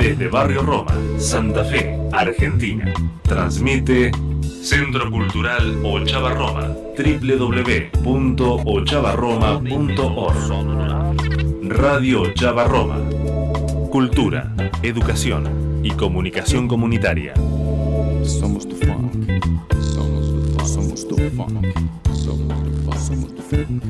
Desde Barrio Roma, Santa Fe, Argentina. Transmite Centro Cultural Ochava Roma, www.ochavarroma.org. Radio Ochava Roma. Cultura, educación y comunicación comunitaria. Somos tu funk. Somos tu funk. Somos tu funk. Somos tu funk. Somos tu funk.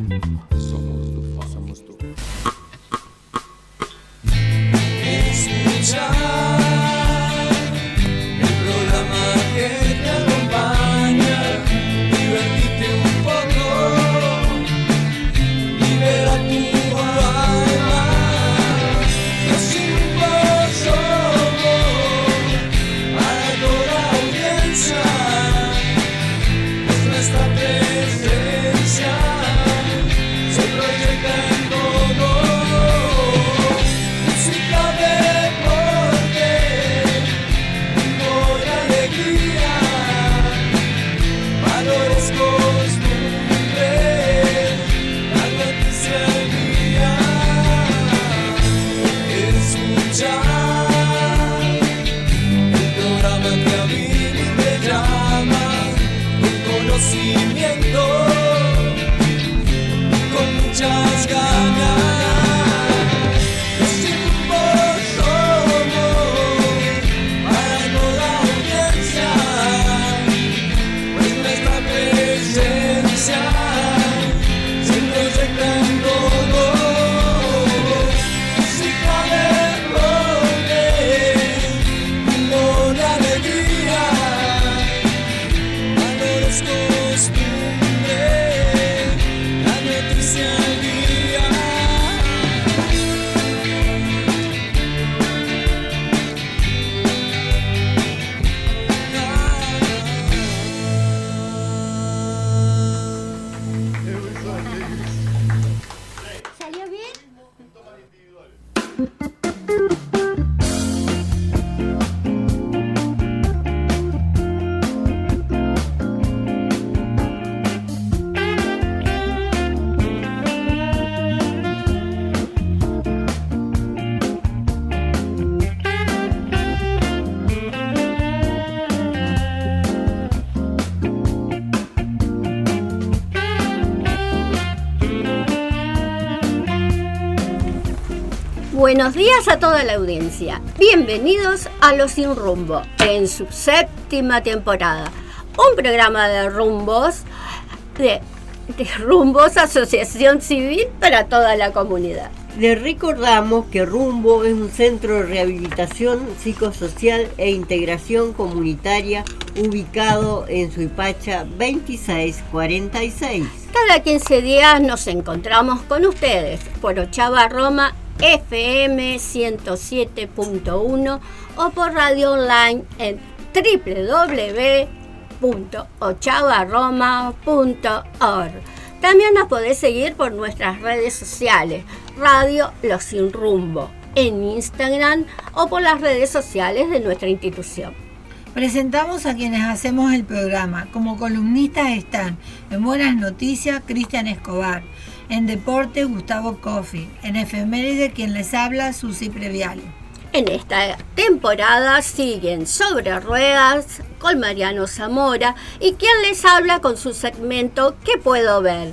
Buenos días a toda la audiencia. Bienvenidos a Los Sin Rumbo en su séptima temporada. Un programa de rumbos, de, de rumbos, asociación civil para toda la comunidad. Les recordamos que Rumbo es un centro de rehabilitación psicosocial e integración comunitaria ubicado en Suipacha 2646. Cada 15 días nos encontramos con ustedes por Ochava Roma FM 107.1 o por radio online en www.ochavaroma.org. También nos podés seguir por nuestras redes sociales, Radio Los Sin Rumbo, en Instagram o por las redes sociales de nuestra institución. Presentamos a quienes hacemos el programa. Como columnistas están en Buenas Noticias Cristian Escobar, en Deporte Gustavo Coffey, en Efeméride quien les habla Susi Previale. En esta temporada siguen sobre ruedas con Mariano Zamora y quien les habla con su segmento ¿Qué puedo ver?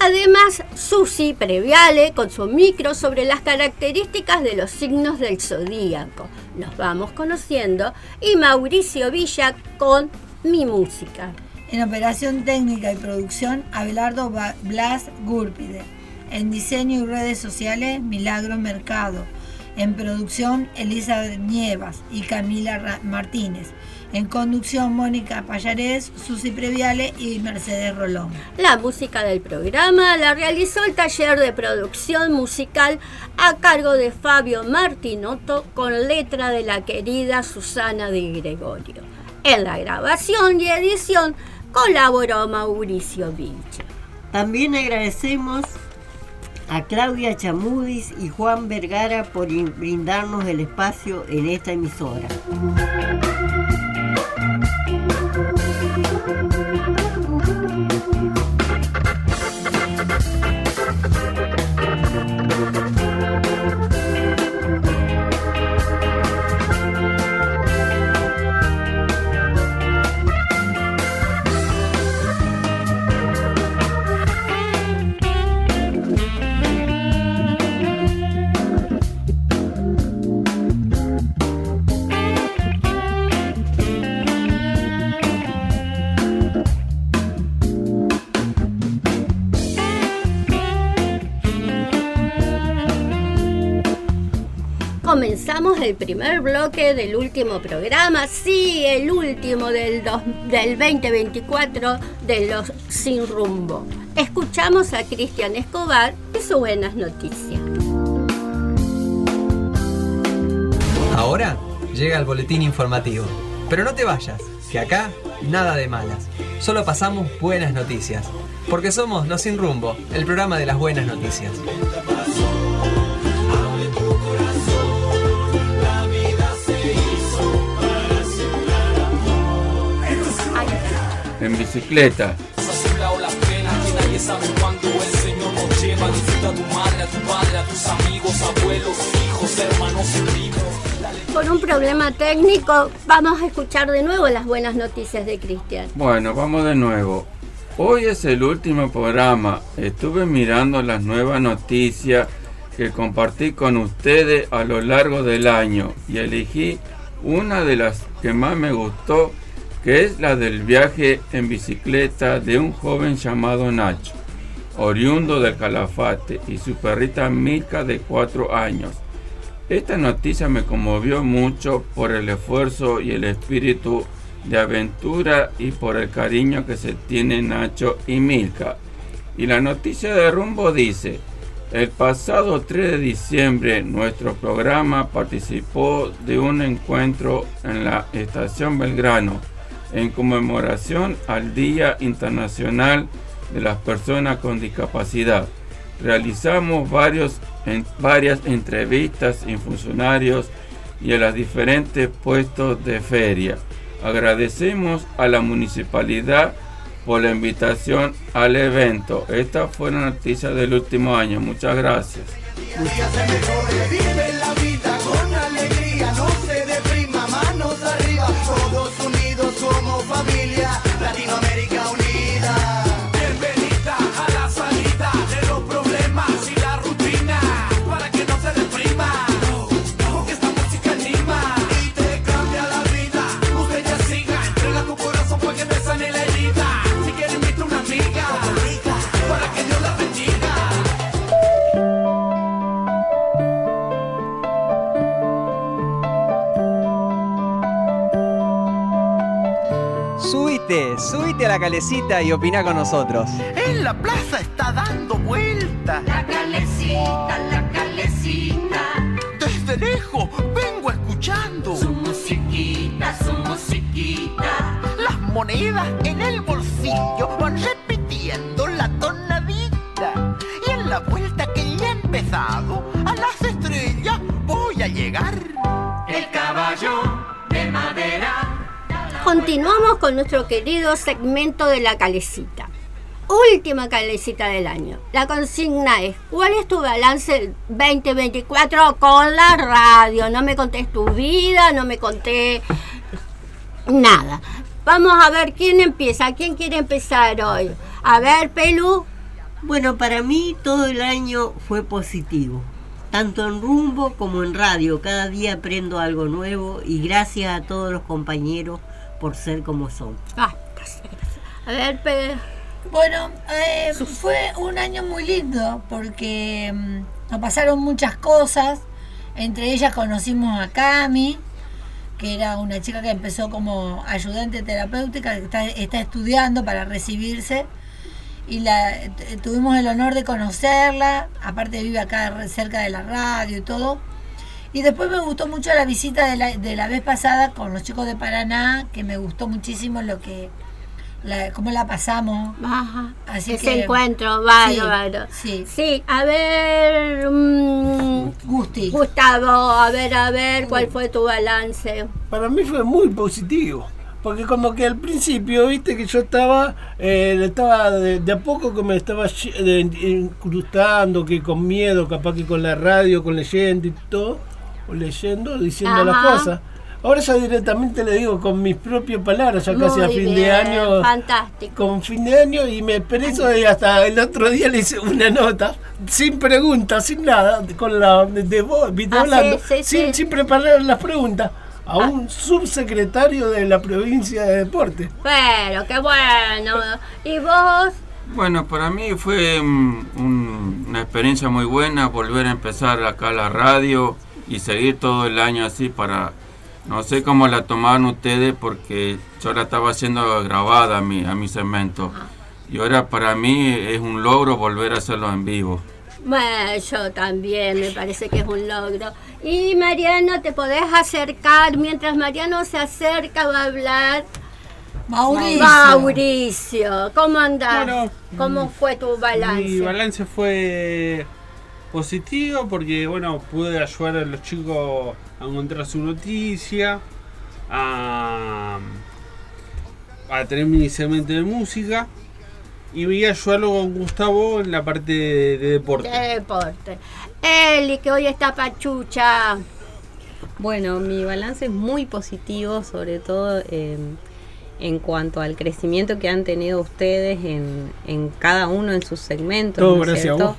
Además, Susi Previale con su micro sobre las características de los signos del zodíaco. Nos vamos conociendo y Mauricio Villa con mi música. En operación técnica y producción, Abelardo Blas Gúrpide. En diseño y redes sociales, Milagro Mercado. En producción, Elizabeth Nievas y Camila Martínez. En conducción, Mónica Payarés, Susi Previale y Mercedes Rolón. La música del programa la realizó el taller de producción musical a cargo de Fabio Martinotto con letra de la querida Susana Di Gregorio. En la grabación y edición colaboró Mauricio Villa. También agradecemos a Claudia Chamudis y Juan Vergara por in- brindarnos el espacio en esta emisora. El primer bloque del último programa, sí, el último del, del 2024 de los Sin Rumbo. Escuchamos a Cristian Escobar y sus buenas noticias. Ahora llega el boletín informativo. Pero no te vayas, que acá nada de malas. Solo pasamos buenas noticias. Porque somos Los Sin Rumbo, el programa de las buenas noticias. En bicicleta. Soplado las penas que nadie sabe cuándo el Señor nos lleva. Disfruta a tu madre, a tu padre, a tus amigos, abuelos, hijos, hermanos y primos. Por un problema técnico, vamos a escuchar de nuevo las buenas noticias de Cristian. Bueno, vamos de nuevo. Hoy es el último programa. Estuve mirando las nuevas noticias que compartí con ustedes a lo largo del año y elegí una de las que más me gustó, que es la del viaje en bicicleta de un joven llamado Nacho, oriundo del Calafate, y su perrita Milka de 4 años. Esta noticia me conmovió mucho por el esfuerzo y el espíritu de aventura y por el cariño que se tiene Nacho y Milka. Y la noticia de rumbo dice, el pasado 3 de diciembre nuestro programa participó de un encuentro en la estación Belgrano en conmemoración al Día Internacional de las Personas con Discapacidad. Realizamos varios, en, varias entrevistas en funcionarios y en los diferentes puestos de feria. Agradecemos a la municipalidad por la invitación al evento. Esta fue la noticia del último año. Muchas gracias. Familia, Subite, subite a la calecita y opina con nosotros. En la plaza está dando vueltas. La calecita, la calecita, Desde lejos vengo escuchando su musiquita, su musiquita. las monedas en el bolsillo van Continuamos con nuestro querido segmento de la calecita. Última calecita del año. La consigna es, ¿cuál es tu balance 2024 con la radio? No me contés tu vida, no me conté nada. Vamos a ver quién empieza. ¿Quién quiere empezar hoy? A ver, Pelu. Bueno, para mí todo el año fue positivo. Tanto en rumbo como en radio. Cada día aprendo algo nuevo y gracias a todos los compañeros por ser como son. Ah, gracias, gracias. A ver, Pe- Bueno, eh, fue un año muy lindo porque mm, nos pasaron muchas cosas. Entre ellas conocimos a Cami, que era una chica que empezó como ayudante terapéutica, que está, está estudiando para recibirse. Y la, t- tuvimos el honor de conocerla, aparte vive acá cerca de la radio y todo. Y después me gustó mucho la visita de la, de la vez pasada con los chicos de Paraná, que me gustó muchísimo lo que, la, cómo la pasamos. Ajá. Así Ese que- encuentro, Sí, bárbaro. sí. Sí, a ver, mm, Gusti. Gustavo, a ver, a ver, ¿cuál fue tu balance? Para mí fue muy positivo. Porque como que al principio, viste que yo estaba, eh, estaba de, de a poco que me estaba incrustando, que con miedo, capaz que con la radio, con leyendo y todo, o leyendo, diciendo las cosas. Ahora ya directamente le digo con mis propias palabras, ya casi a fin de año. Fantástico. Con fin de año y me expreso y hasta el otro día le hice una nota, sin preguntas, sin nada, con la de, viste, Ah, hablando, sí, sí, sin, sí. sin preparar las preguntas, a un subsecretario de la provincia de deporte. Pero, qué bueno. ¿Y vos? Bueno, para mí fue mm, un- una experiencia muy buena volver a empezar acá la radio y seguir todo el año así para... No sé cómo la tomaban ustedes porque yo la estaba haciendo grabada a mi, a mi segmento. Y ahora para mí es un logro volver a hacerlo en vivo. Bueno, yo también, me parece que es un logro. Y Mariano, ¿te podés acercar? Mientras Mariano se acerca va a hablar Mauricio. Mauricio. ¿Cómo andás? Bueno, ¿Cómo fue tu balance? Mi balance fue positivo porque bueno pude ayudar a los chicos a encontrar su noticia, a, a tener mi segmento de música y voy a ayudarlo con Gustavo en la parte de, de deporte. De deporte. Eli, que hoy está pachucha. Bueno, mi balance es muy positivo, sobre todo eh, en cuanto al crecimiento que han tenido ustedes en, en cada uno en sus segmentos. Todo ¿no es gracias a cierto? vos.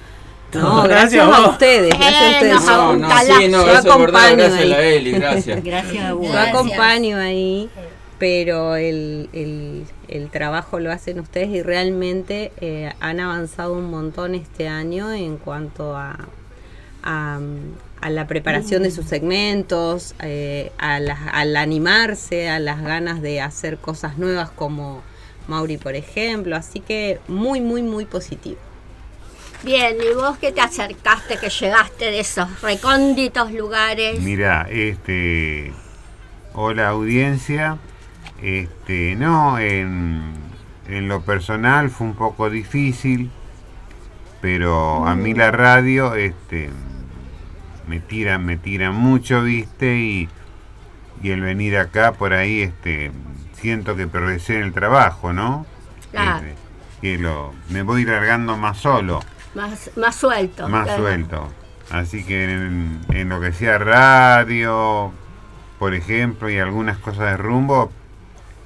No, gracias, gracias a a vos. ustedes. Gracias a Eh, ustedes. No, no, sí, no, Yo eso es verdad, acompaño gracias a ahí. la Eli, gracias. Gracias a vos. Yo Gracias. acompaño ahí, pero el, el- el trabajo lo hacen ustedes y realmente eh, han avanzado un montón este año en cuanto a, a, a la preparación de sus segmentos, eh, a las- al animarse, a las ganas de hacer cosas nuevas como Mauri, por ejemplo. Así que muy, muy, muy positivo. Bien, y vos que te acercaste, que llegaste de esos recónditos lugares. Mira, este. Hola audiencia. Este, no, en, en lo personal fue un poco difícil, pero a mí la radio, este, me tiran, me tiran mucho, viste, y, y el venir acá por ahí, este, siento que progresé en el trabajo, ¿no? Claro. Este, que lo, me voy largando más solo Más, más suelto. más claro. suelto. Así que en, en lo que sea radio, por ejemplo, y algunas cosas de rumbo,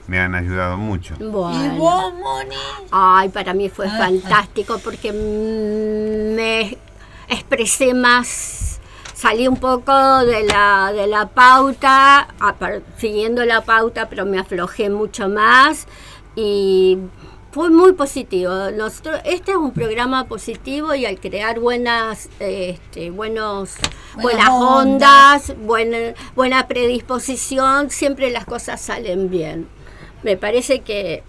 me han ayudado mucho. Bueno. ¿Y vos, Moni? Ay, para mí fue fantástico porque me expresé más, salí un poco de la, de la pauta, siguiendo la pauta, pero me aflojé mucho más y fue muy positivo. Nosotros, este es un programa positivo y al crear buenas, este, buenos, Buenas buenas ondas. ondas, buena, buena predisposición, siempre las cosas salen bien. Me parece que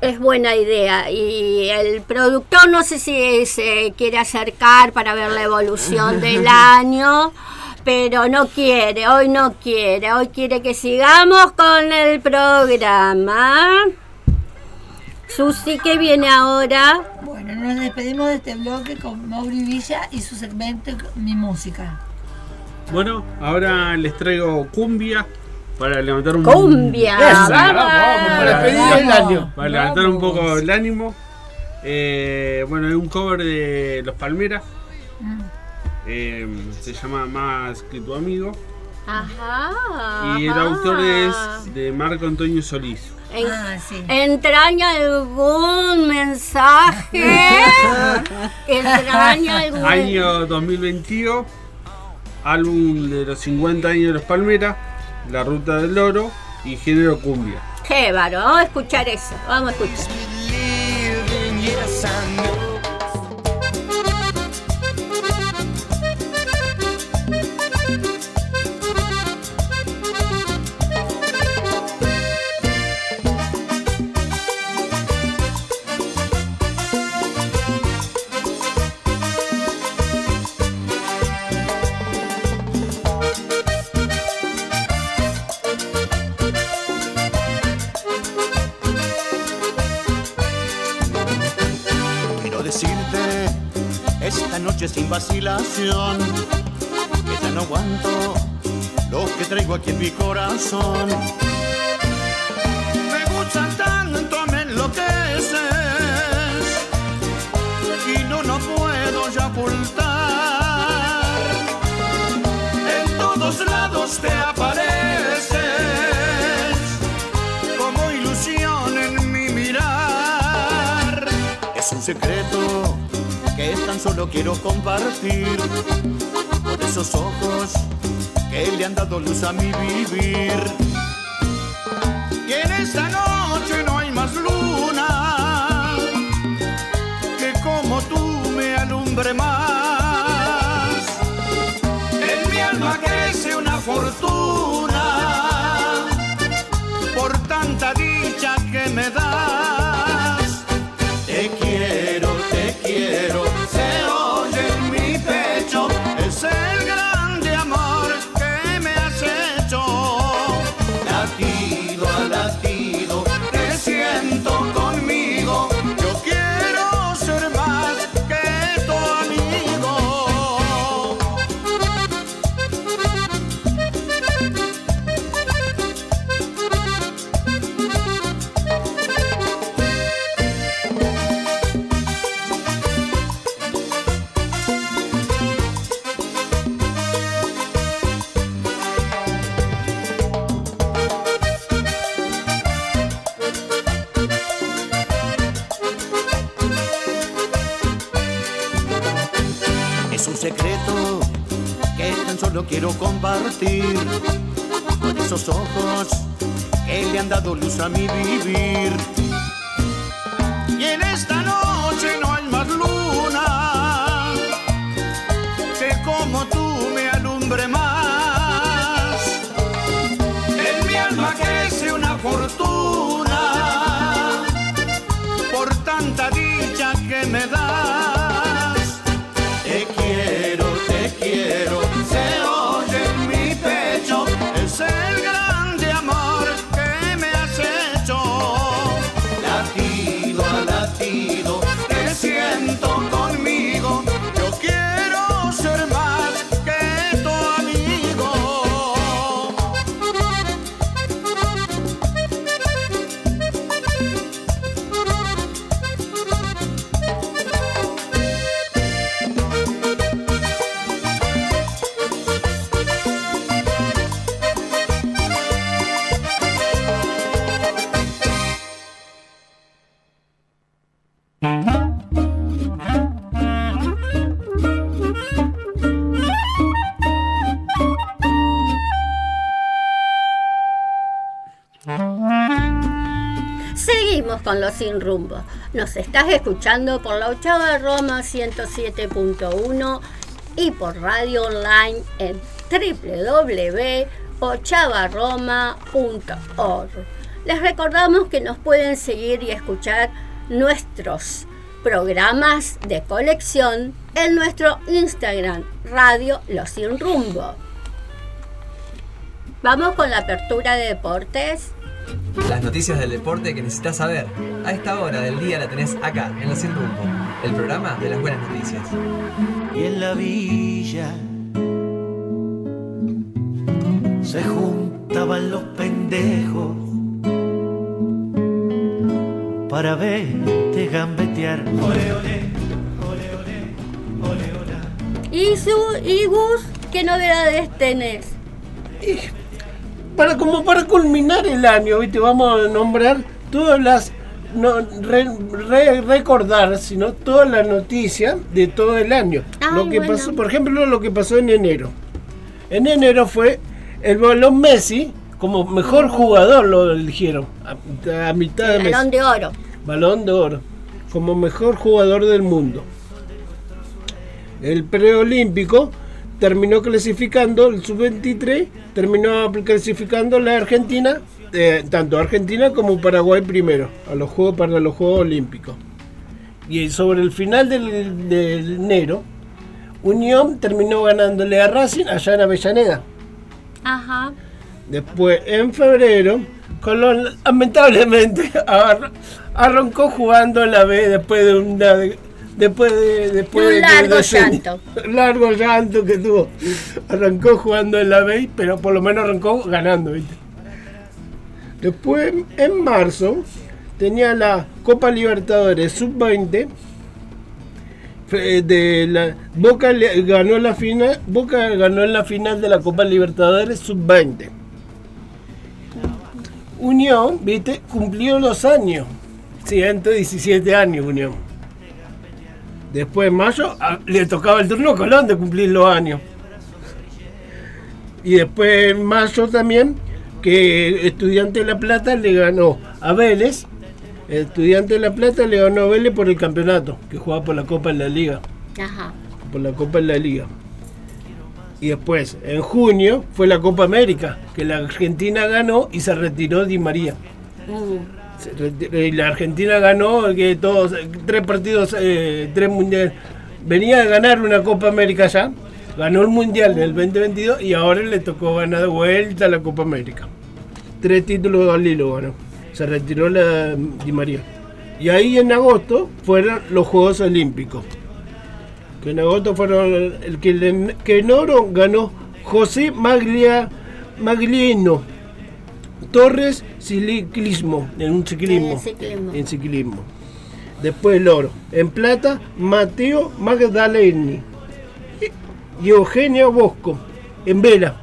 es buena idea y el productor no sé si se quiere acercar para ver la evolución del año, pero no quiere, hoy no quiere, hoy quiere que sigamos con el programa. Susi, ¿qué viene ahora? Bueno, nos despedimos de este bloque con Mauri Villa y su segmento Mi Música. Bueno, ahora les traigo cumbia para levantar un Cumbia, Esa, vamos. vamos, para despedir el año. Para levantar un poco el ánimo. Eh, bueno, es un cover de Los Palmeras. Mm. Eh, se llama Más que tu amigo. Ajá. Y el ajá. autor es de Marco Antonio Solís. En- Ah, sí. ¿Entraña algún mensaje? ¿Entraña algún Año 2022. Álbum de los 50 años de Los Palmeras. La Ruta del Oro. Y género cumbia. Qué bárbaro, vamos a escuchar eso, vamos a escuchar. Sin vacilación que ya no aguanto lo que traigo aquí en mi corazón. Me gusta tanto, me enloqueces y no lo puedo ya ocultar. En todos lados te apareces como ilusión en mi mirar. Es un secreto que tan solo quiero compartir por esos ojos que le han dado luz a mi vivir. Y en esta noche no hay más luna que como tú me alumbre más. Luz a mi vivir. Y en esta los sin rumbo. Nos estás escuchando por la Ochava Roma 107.1 y por radio online en www.ochavaroma.org. Les recordamos que nos pueden seguir y escuchar nuestros programas de colección en nuestro Instagram, Radio Los Sin Rumbo. Vamos con la apertura de deportes. Las noticias del deporte que necesitas saber. A esta hora del día la tenés acá, en Los Sin Rumbo, el programa de las buenas noticias. y en la villa se juntaban los pendejos para verte gambetear. Ole, ole, ole, ole, ole, ole. ¿Y, su, y Gus, qué novedades tenés? Para, como para culminar el año, ¿viste? vamos a nombrar todas las. No, re- re- recordar, sino todas las noticias de todo el año. Ay, lo que bueno. pasó, por ejemplo, lo que pasó en enero. En enero fue el balón Messi como mejor jugador lo eligieron a, a mitad de mes. Balón de oro. Balón de oro. Como mejor jugador del mundo. El preolímpico terminó clasificando, el sub-23 terminó clasificando la Argentina, eh, tanto Argentina como Paraguay primero, a los juegos para los Juegos Olímpicos. Y sobre el final del, del enero, Unión terminó ganándole a Racing allá en Avellaneda. Ajá. Después, en febrero, Colón lamentablemente ar- arrancó jugando en la B después de una después de después Un de- largo de- llanto. largo llanto que tuvo. Arrancó jugando en la B, pero por lo menos arrancó ganando, ¿viste? Después, en marzo, tenía la Copa Libertadores Sub-20 Fe- de la Boca ganó la final Boca ganó en la final de la Copa Libertadores sub-20 Unión viste cumplió los años 117 años Unión después en mayo a- le tocaba el turno a Colón de cumplir los años y después en mayo también que Estudiante de La Plata le ganó a Vélez Estudiante de La Plata le ganó a Vélez por el campeonato, que jugaba por la Copa en la Liga. Ajá. Por la Copa en la Liga. Y después, en junio, fue la Copa América, que la Argentina ganó y se retiró Di María. Mm. La Argentina ganó que todos, tres partidos, eh, tres mundiales. Venía a ganar una Copa América ya, ganó el Mundial en el 2022 y ahora le tocó ganar de vuelta la Copa América. Tres títulos al hilo ganó. Se retiró la Di María. Y ahí en agosto fueron los Juegos Olímpicos. Que en agosto fueron el que, que en oro ganó José Maglia, Maglieno Torres ciclismo, en un ciclismo. En ciclismo. En ciclismo. Después el oro. En plata, Mateo Magdaleni. Y Eugenio Bosco. En vela.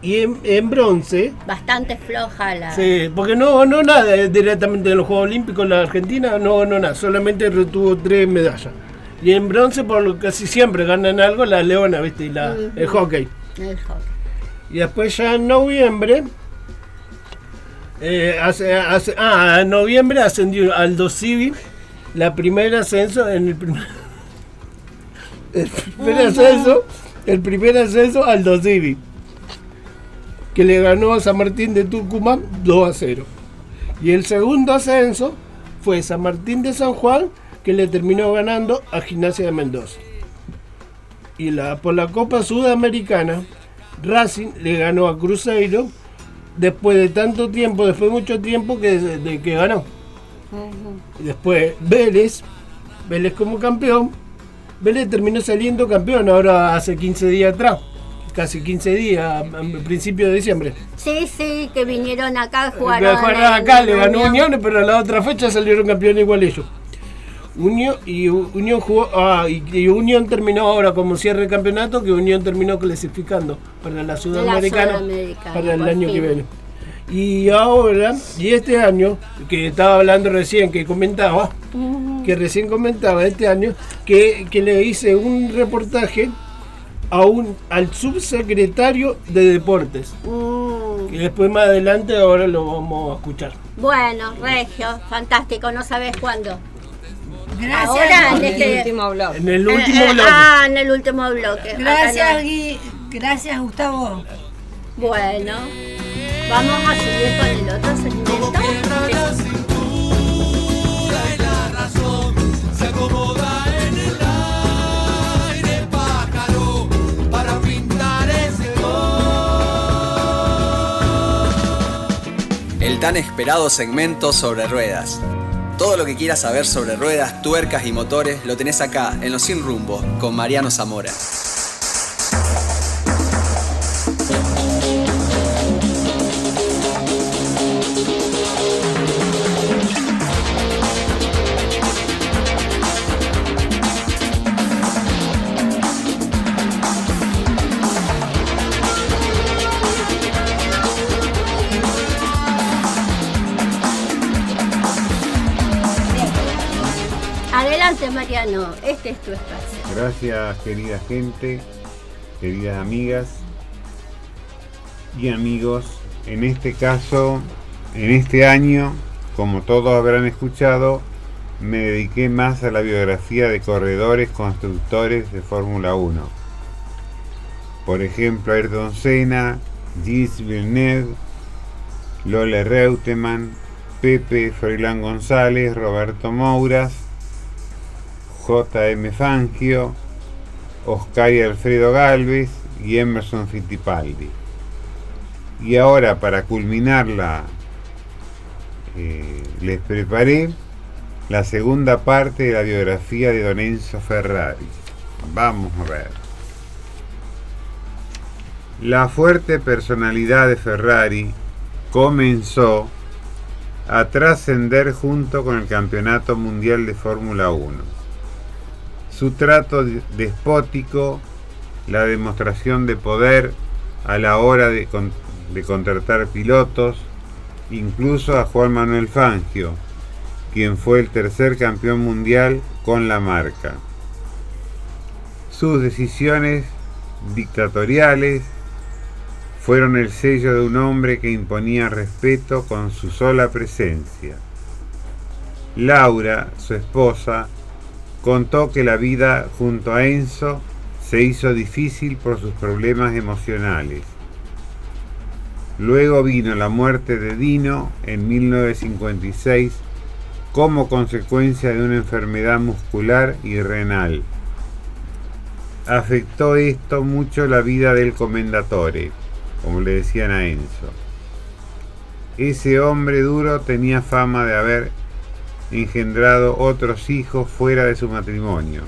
Y en, en bronce, Bastante floja la. sí, porque no ganó nada eh, directamente en los Juegos Olímpicos la Argentina, no ganó nada, solamente retuvo tres medallas. Y en bronce, por lo casi siempre ganan algo, la leona, ¿viste? Y la, el hockey. El hockey. Y después ya en noviembre. eh, hace, hace- ah, en noviembre ascendió Aldo Civi, la primer ascenso en el primer. El primer ascenso, el primer ascenso Aldo Civi, que le ganó a San Martín de Tucumán 2 a 0. Y el segundo ascenso fue San Martín de San Juan, que le terminó ganando a Gimnasia de Mendoza. Y la, por la Copa Sudamericana, Racing le ganó a Cruzeiro después de tanto tiempo, después de mucho tiempo que, de que ganó. Después Vélez, Vélez como campeón, Vélez terminó saliendo campeón ahora hace 15 días atrás, casi 15 días, a, principios de diciembre. Sí, sí, que vinieron acá a jugar. Le jugaron acá, le ganó Unión, pero a la otra fecha salieron campeones igual ellos. Unión y Unión jugó, ah, y, y Unión terminó ahora como cierre de campeonato, que Unión terminó clasificando para la Sudamericana, Sudamericana, para el año que viene. Y ahora, y este año, que estaba hablando recién, que comentaba, que recién comentaba este año, que, que le hice un reportaje a un, al subsecretario de Deportes. Mm, Y después más adelante ahora lo vamos a escuchar. Bueno, Regio, fantástico, no sabes cuándo. Gracias. Ahora en este último bloque. En el Eh, último eh, bloque. Ah, en el último bloque. Gracias. Gui. Gracias, Gustavo. Bueno, vamos a seguir con el otro segmento. Se acomoda en el aire, pájaro, para pintar ese El tan esperado segmento sobre ruedas. Todo lo que quieras saber sobre ruedas, tuercas y motores lo tenés acá en Los Sin Rumbo con Mariano Zamora. Este es tu espacio. Gracias querida gente, queridas amigas y amigos. En este caso, en este año, como todos habrán escuchado, me dediqué más a la biografía de corredores constructores de Fórmula 1. Por ejemplo, Ayrton Senna, Gilles Villeneuve, Lola Reutemann, Pepe Froilán González, Roberto Mouras, J.M. Fangio, Oscar y Alfredo Galvez y Emerson Fittipaldi. Y ahora para culminarla eh, les preparé la segunda parte de la biografía de Don Enzo Ferrari. Vamos a ver. La fuerte personalidad de Ferrari comenzó a trascender junto con el Campeonato Mundial de Fórmula 1 su trato de- despótico, la demostración de poder a la hora de contratar pilotos, incluso a Juan Manuel Fangio, quien fue el tercer campeón mundial con la marca. Sus decisiones dictatoriales fueron el sello de un hombre que imponía respeto con su sola presencia. Laura, su esposa, contó que la vida junto a Enzo se hizo difícil por sus problemas emocionales. Luego vino la muerte de Dino en 1956 como consecuencia de una enfermedad muscular y renal. Afectó esto mucho la vida del comendatore, como le decían a Enzo. Ese hombre duro tenía fama de haber engendrado otros hijos fuera de su matrimonio,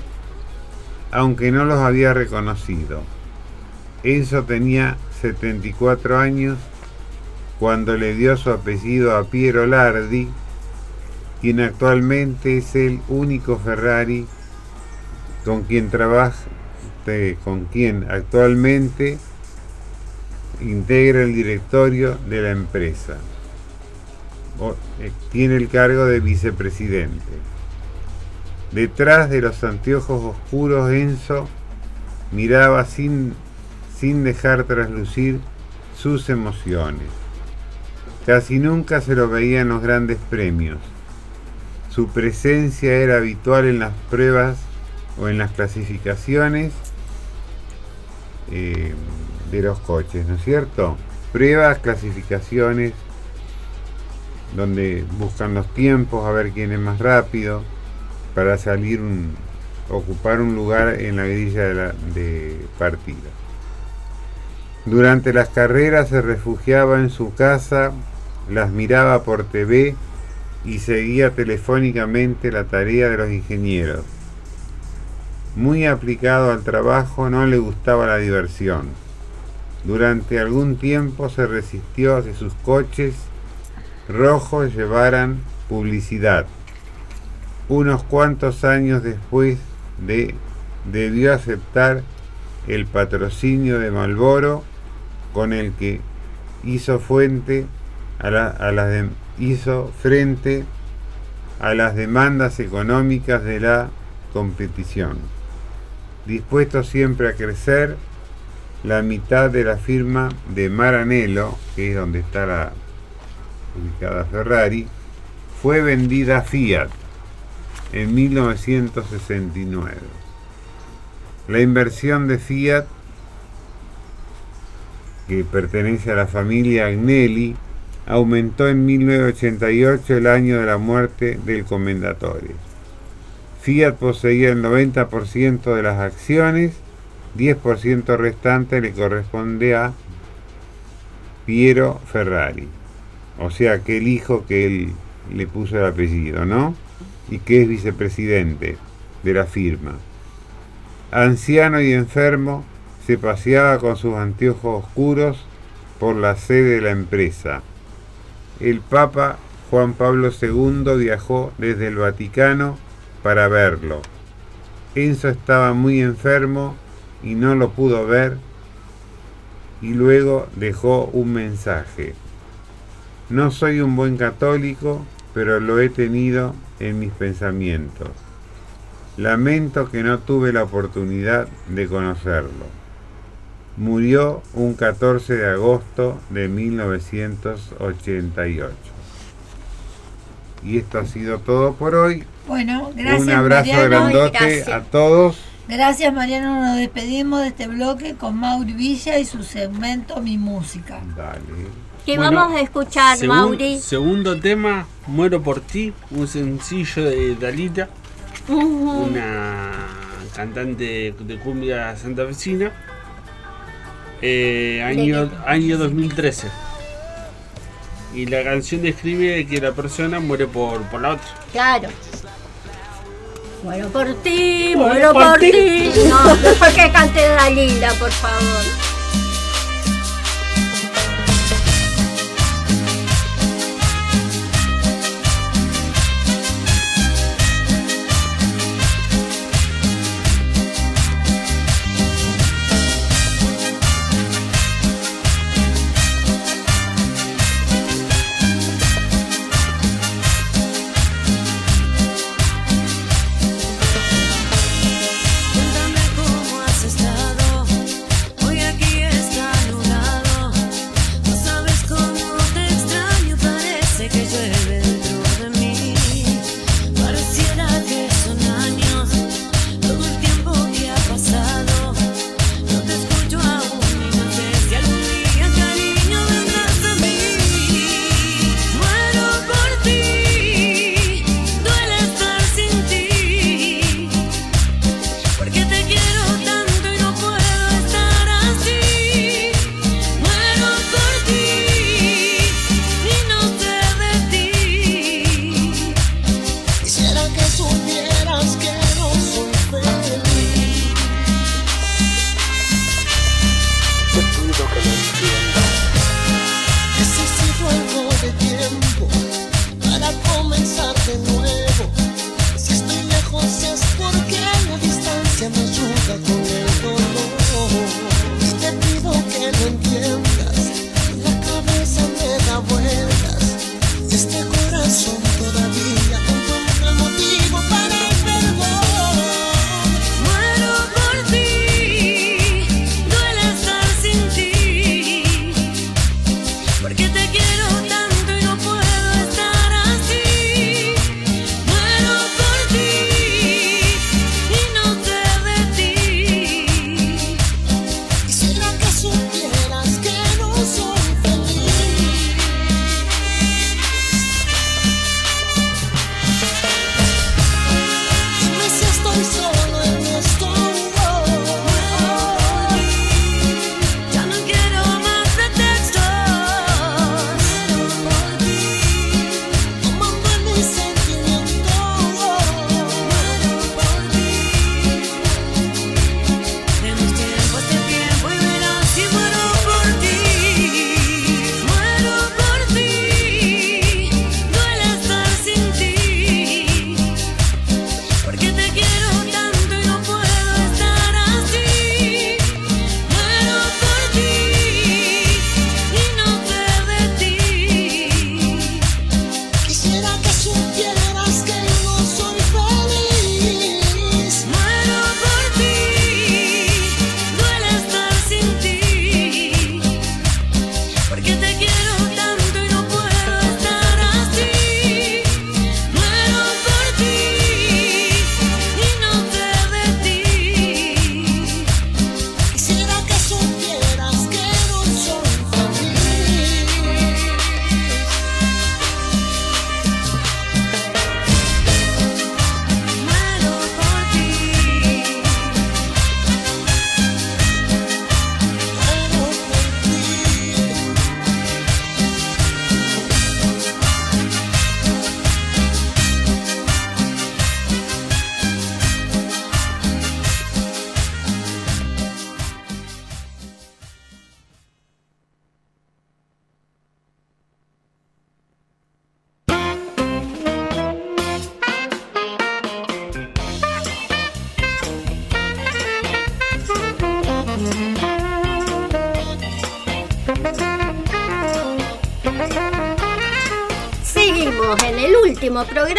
aunque no los había reconocido. Enzo tenía 74 años cuando le dio su apellido a Piero Lardi, quien actualmente es el único Ferrari con quien trabaja, de- con quien actualmente integra el directorio de la empresa. Eh, tiene el cargo de vicepresidente. Detrás de los anteojos oscuros, Enzo miraba sin, sin dejar traslucir sus emociones. Casi nunca se lo veía en los grandes premios. Su presencia era habitual en las pruebas o en las clasificaciones eh, de los coches, ¿no es cierto? Pruebas, clasificaciones, donde buscan los tiempos, a ver quién es más rápido, para salir ocupar un lugar en la grilla de, la, de partida. Durante las carreras se refugiaba en su casa, las miraba por TV y seguía telefónicamente la tarea de los ingenieros. Muy aplicado al trabajo, no le gustaba la diversión. Durante algún tiempo se resistió a que sus coches rojos llevaran publicidad. Unos cuantos años después de, debió aceptar el patrocinio de Malboro con el que hizo a, la, a las hizo frente a las demandas económicas de la competición. Dispuesto siempre a crecer, la mitad de la firma de Maranello, que es donde está la ubicada Ferrari, fue vendida a Fiat en 1969. La inversión de Fiat, que pertenece a la familia Agnelli, aumentó en 1988 el año de la muerte del comendatore. Fiat poseía el 90% de las acciones, 10% restante le corresponde a Piero Ferrari, o sea, aquel hijo que él le puso el apellido, ¿no? Y que es vicepresidente de la firma. Anciano y enfermo, se paseaba con sus anteojos oscuros por la sede de la empresa. El Papa Juan Pablo II viajó desde el Vaticano para verlo. Enzo estaba muy enfermo y no lo pudo ver y luego dejó un mensaje. No soy un buen católico, pero lo he tenido en mis pensamientos. Lamento que no tuve la oportunidad de conocerlo. Murió un 14 de agosto de 1988. Y esto ha sido todo por hoy. Bueno, gracias. un abrazo Mariano. grandote a todos. Gracias Mariano, nos despedimos de este bloque con Mauri Villa y su segmento Mi Música. Dale. ¿Qué Bueno, vamos a escuchar, Segun- Mauri? Segundo tema, Muero por ti, un sencillo de Dalita, Ujú. una cantante de cumbia santafesina. Eh, año, año 2013. Y la canción describe que la persona muere por, por la otra. Claro. Muero por ti, Muero muero por por ti. No, mejor que cante Dalila, por favor.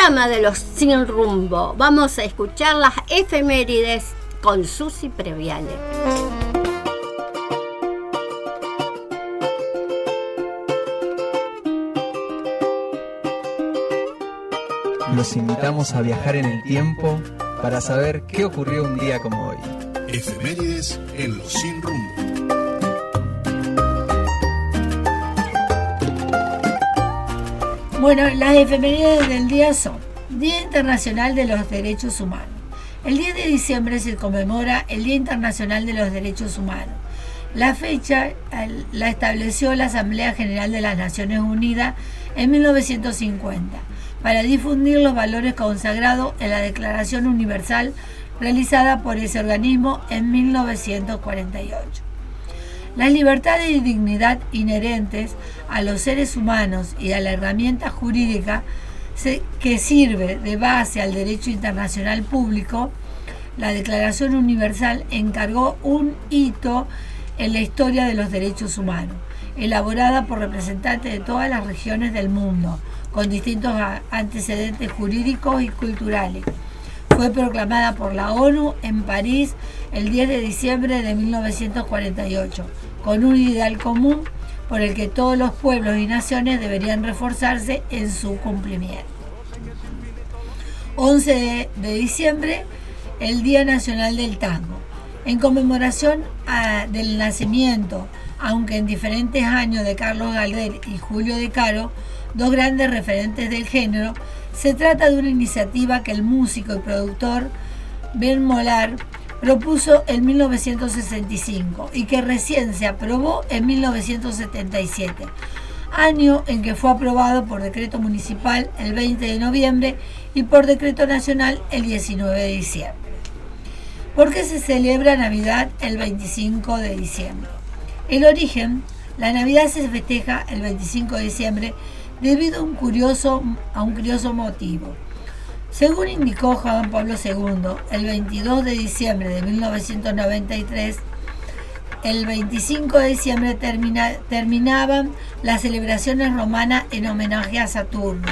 Programa de los Sin Rumbo. Vamos a escuchar las efemérides con Susi Previale. Los invitamos a viajar en el tiempo para saber qué ocurrió un día como hoy. Efemérides en los sin rumbo. Bueno, las efemérides del día son Día Internacional de los Derechos Humanos. El 10 de diciembre se conmemora el Día Internacional de los Derechos Humanos. La fecha la estableció la Asamblea General de las Naciones Unidas en 1950 para difundir los valores consagrados en la Declaración Universal realizada por ese organismo en 1948. Las libertades y dignidad inherentes a los seres humanos y a la herramienta jurídica que sirve de base al derecho internacional público, la Declaración Universal encargó un hito en la historia de los derechos humanos, elaborada por representantes de todas las regiones del mundo, con distintos antecedentes jurídicos y culturales. Fue proclamada por la ONU en París el 10 de diciembre de 1948, con un ideal común por el que todos los pueblos y naciones deberían reforzarse en su cumplimiento. 11 de, diciembre, el Día Nacional del Tango. En conmemoración del nacimiento, aunque en diferentes años, de Carlos Gardel y Julio De Caro, dos grandes referentes del género, se trata de una iniciativa que el músico y productor Ben Molar propuso en 1965 y que recién se aprobó en 1977, año en que fue aprobado por decreto municipal el 20 de noviembre y por decreto nacional el 19 de diciembre. ¿Por qué se celebra Navidad el 25 de diciembre? El origen, la Navidad se festeja el 25 de diciembre debido a un curioso, a un curioso motivo. Según indicó Juan Pablo II, el 22 de diciembre de 1993, el 25 de diciembre termina- terminaban las celebraciones romanas en homenaje a Saturno,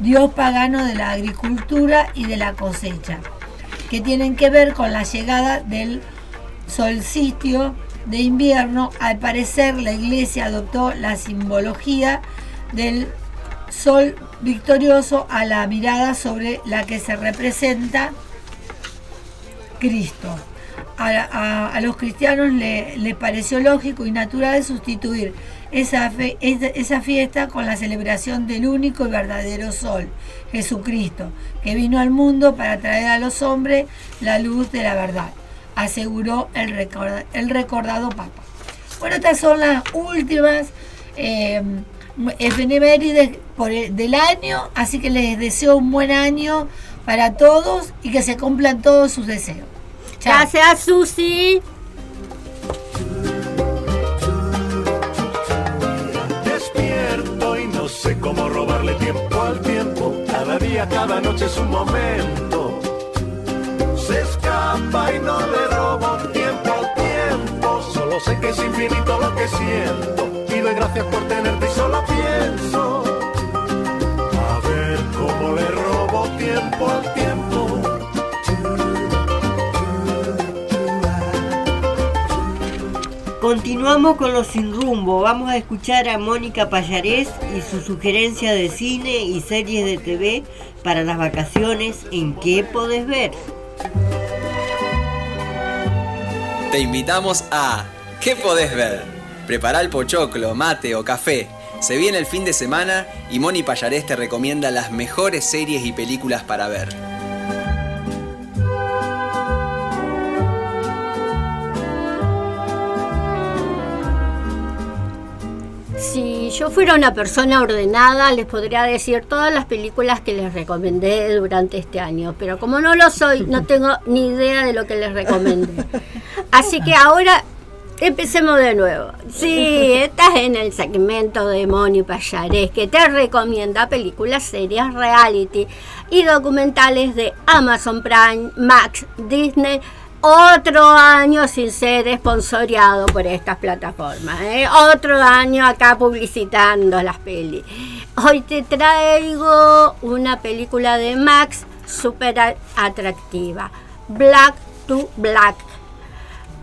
dios pagano de la agricultura y de la cosecha, que tienen que ver con la llegada del solsticio de invierno. Al parecer la iglesia adoptó la simbología del sol victorioso a la mirada sobre la que se representa Cristo. A, a- los cristianos le- les pareció lógico y natural sustituir esa, fe- esa- fiesta con la celebración del único y verdadero sol, Jesucristo, que vino al mundo para traer a los hombres la luz de la verdad, aseguró el, el recordado Papa. Bueno, estas son las últimas eh, por el- del año, así que les deseo un buen año para todos y que se cumplan todos sus deseos. Chao. Gracias, Susi. Despierto y no sé cómo robarle tiempo al tiempo. Cada día, cada noche es un momento. Se escapa y no le robo tiempo al tiempo. Solo sé que es infinito lo que siento. Y doy gracias por tenerte y solo pienso. Tiempo al tiempo. Continuamos con los sin rumbo. Vamos a escuchar a Mónica Payarés y su sugerencia de cine y series de TV para las vacaciones. ¿En qué podés ver? Te invitamos a ¿Qué podés ver? Prepara el pochoclo, mate o café. Se viene el fin de semana y Moni Payarés te recomienda las mejores series y películas para ver. Si yo fuera una persona ordenada, les podría decir todas las películas que les recomendé durante este año, pero como no lo soy, no tengo ni idea de lo que les recomendé. Así que ahora empecemos de nuevo. Sí, estás en el segmento de Moni Payarés, que te recomienda películas, series, reality y documentales de Amazon Prime, Max, Disney otro año sin ser esponsoreado por estas plataformas. ¿eh? Otro año acá publicitando las pelis. Hoy te traigo una película de Max súper atractiva. Black to Black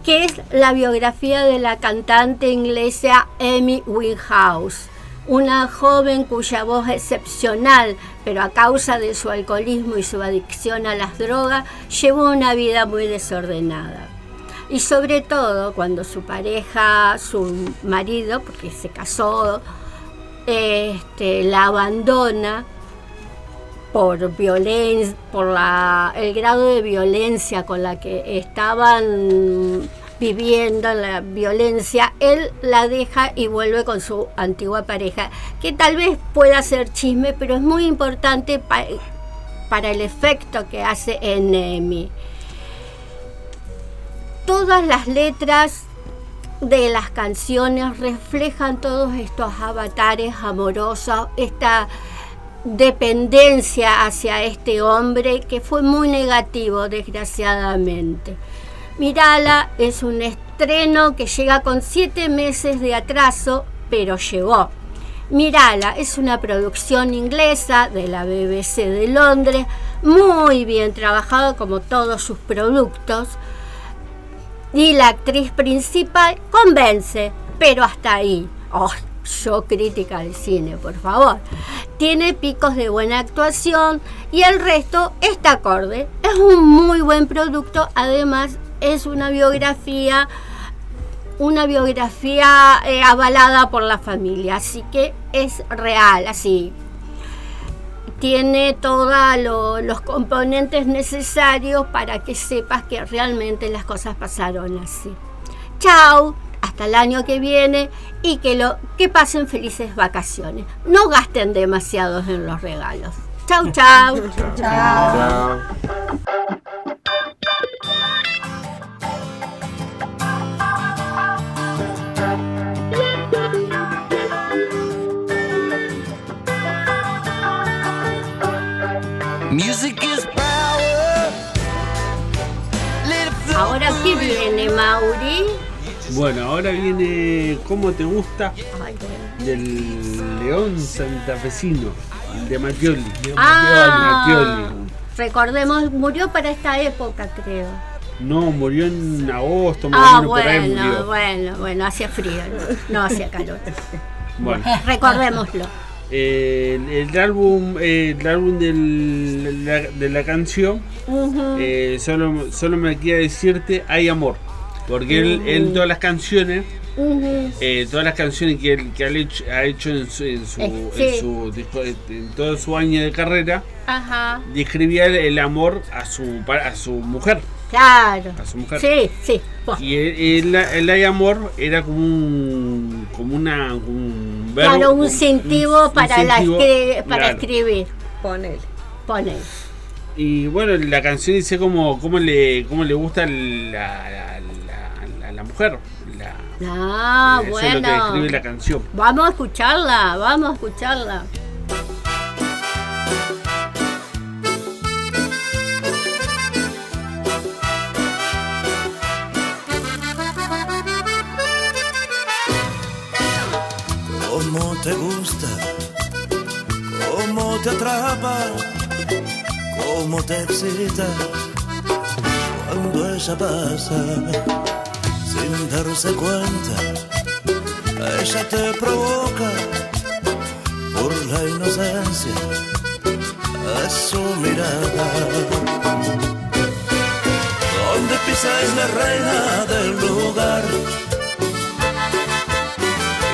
que es la biografía de la cantante inglesa Amy Winehouse, una joven cuya voz excepcional, pero a causa de su alcoholismo y su adicción a las drogas, llevó una vida muy desordenada. Y sobre todo cuando su pareja, su marido, porque se casó, este, la abandona por violencia, por la, el grado de violencia con la que estaban viviendo la violencia, él la deja y vuelve con su antigua pareja, que tal vez pueda ser chisme, pero es muy importante pa- para el efecto que hace en Amy. Todas las letras de las canciones reflejan todos estos avatares amorosos, esta dependencia hacia este hombre que fue muy negativo, desgraciadamente. Mirala es un estreno que llega con siete meses de atraso, pero llegó. Mirala es una producción inglesa de la BBC de Londres, muy bien trabajado como todos sus productos. Y la actriz principal convence, pero hasta ahí. Yo crítica del cine, por favor. Tiene picos de buena actuación y el resto está acorde. Es un muy buen producto, además es una biografía, una biografía eh, avalada por la familia, así que es real, así. Tiene todos los componentes necesarios para que sepas que realmente las cosas pasaron así. Chao, hasta el año que viene y que, lo, que pasen felices vacaciones. No gasten demasiados en los regalos. Chau, chau. Chao. Music is power. Ahora, ¿qué viene, Mauri? Bueno, ahora viene ¿Cómo te gusta? Ay, bueno. Del León Santafesino, de Mattioli. Ah, Mattioli. recordemos, murió para esta época, creo. No, murió en agosto, más o Ah, menos por ahí bueno, murió. bueno, bueno, hacía frío, no, no hacía calor. Bueno. Recordémoslo. Eh, el, el álbum, eh, el álbum del- la- de la canción, eh, solo, solo me queda decirte hay amor. Porque él, él todas las canciones, eh, todas las canciones que él que ha hecho, ha hecho en su, en su, Eh, en sí. su en todo su año de carrera, Ajá, describía el, el amor a su a su mujer. claro. A su mujer. Sí, sí. Y el, el, el hay amor era como un como una como un verbo, Claro, un un- incentivo un para, la incentivo, escri- para claro. escribir. Ponele. Ponele. Y bueno, la canción dice cómo, cómo, le, cómo le gusta la, la, la- Ah, eso es lo que bueno. describe la canción. Vamos a escucharla, vamos a escucharla. Cómo te gusta, cómo te atrapa, cómo te excita cuando ella pasa sin darse cuenta. Ella te provoca por la inocencia de su mirada. Donde pisa es la reina del lugar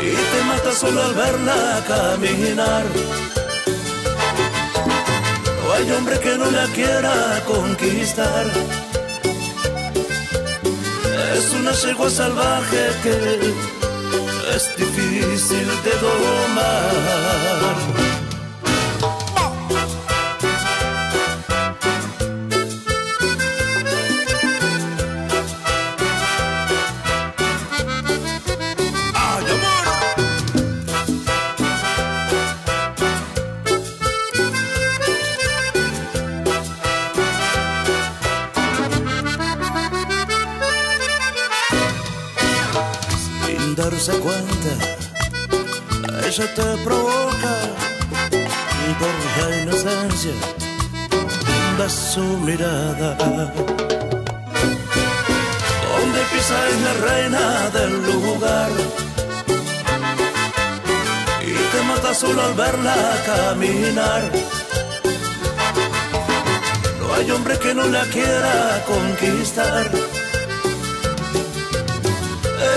y te mata solo al verla caminar. No hay hombre que no la quiera conquistar. Es una yegua salvaje que es difícil de domar. Darse cuenta, ella te provoca y por la inocencia de su mirada. Donde pisa es la reina del lugar y te mata solo al verla caminar. No hay hombre que no la quiera conquistar.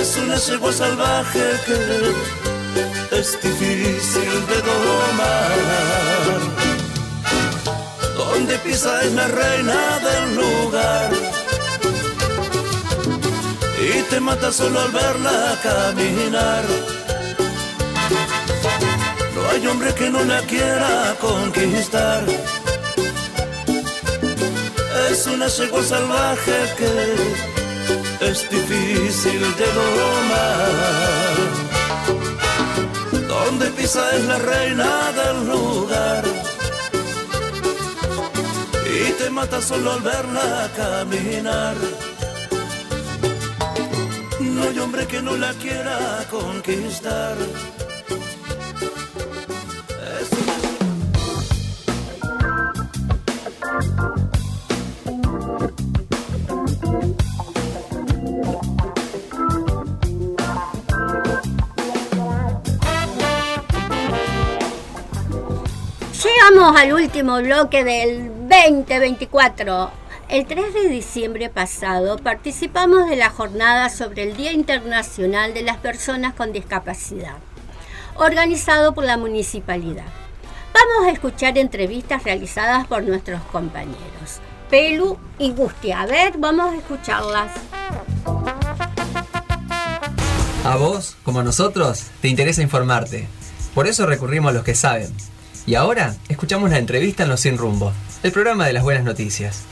Es una yegua salvaje que es difícil de domar. Donde pisa es la reina del lugar y te mata solo al verla caminar. No hay hombre que no la quiera conquistar. Es una yegua salvaje que es difícil de domar. Donde pisa es la reina del lugar y te mata solo al verla caminar. No hay hombre que no la quiera conquistar. Al último bloque del 2024. El 3 de diciembre pasado participamos de la jornada sobre el Día Internacional de las Personas con Discapacidad, organizado por la municipalidad. Vamos a escuchar entrevistas realizadas por nuestros compañeros. Pelu y Gusti. A ver, vamos a escucharlas. A vos, como a nosotros, te interesa informarte. Por eso recurrimos a los que saben. Y ahora escuchamos la entrevista en Los Sin Rumbo, el programa de las buenas noticias.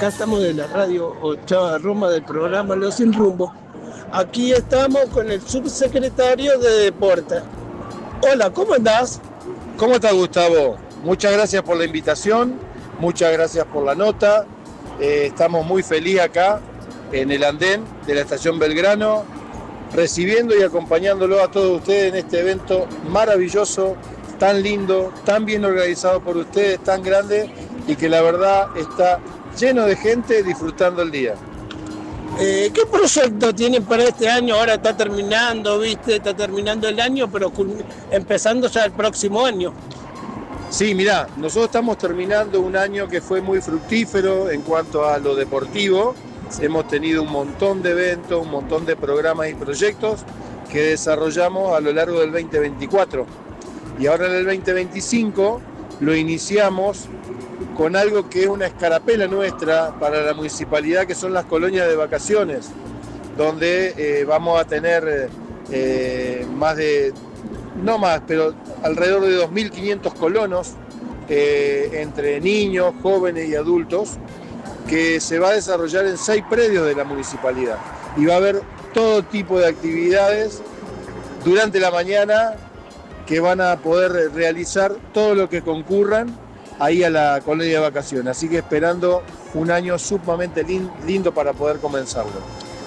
Acá estamos de la radio Ochava Roma del programa Los Sin Rumbo. Aquí estamos con el subsecretario de Deportes. Hola, ¿cómo andás? ¿Cómo estás, Gustavo? Muchas gracias por la invitación, muchas gracias por la nota. Eh, estamos muy felices acá en el andén de la estación Belgrano, recibiendo y acompañándolo a todos ustedes en este evento maravilloso, tan lindo, tan bien organizado por ustedes, tan grande y que la verdad está lleno de gente disfrutando el día. Eh, ¿Qué proyecto tienen para este año? Ahora está terminando, ¿viste? Está terminando el año, pero empezando ya el próximo año. Sí, mirá, nosotros estamos terminando un año que fue muy fructífero en cuanto a lo deportivo. Hemos tenido un montón de eventos, un montón de programas y proyectos que desarrollamos a lo largo del 2024. Y ahora en el 2025 lo iniciamos con algo que es una escarapela nuestra para la municipalidad, que son las colonias de vacaciones, donde eh, vamos a tener eh, más de, no más, pero alrededor de 2.500 colonos eh, entre niños, jóvenes y adultos, que se va a desarrollar en seis predios de la municipalidad. Y va a haber todo tipo de actividades durante la mañana que van a poder realizar todo lo que concurran ahí a la colonia de vacaciones. Así que esperando un año sumamente lin- lindo para poder comenzarlo.